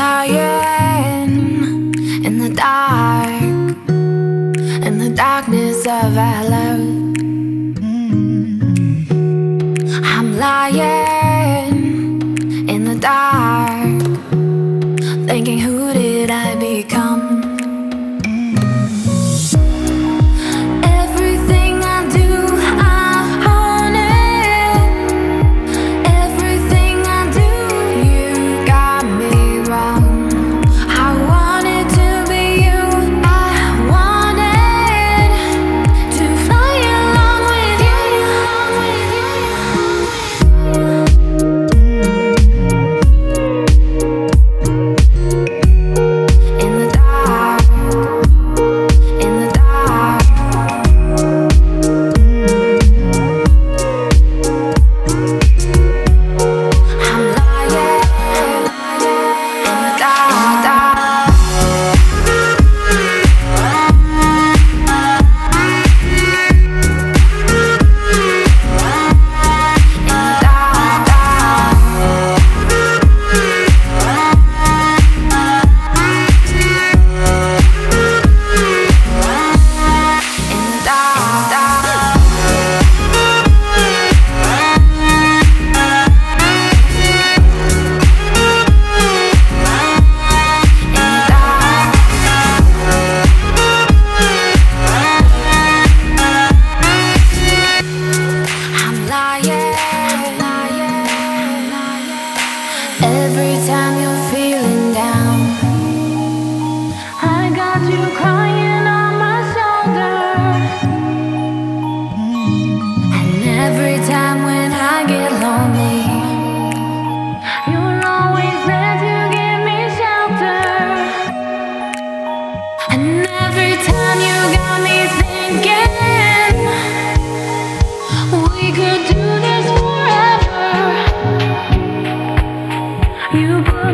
lying in the dark, in the darkness of our love. I'm lying in the dark. yeah.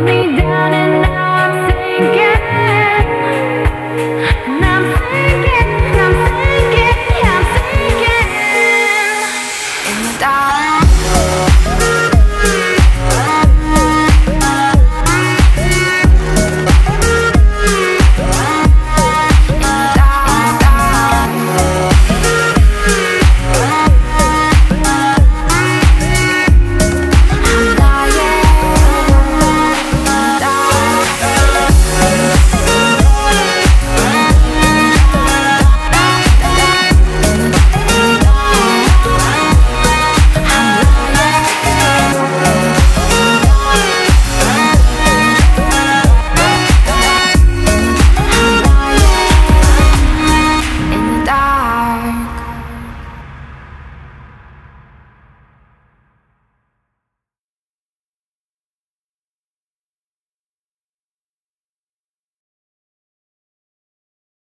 me down.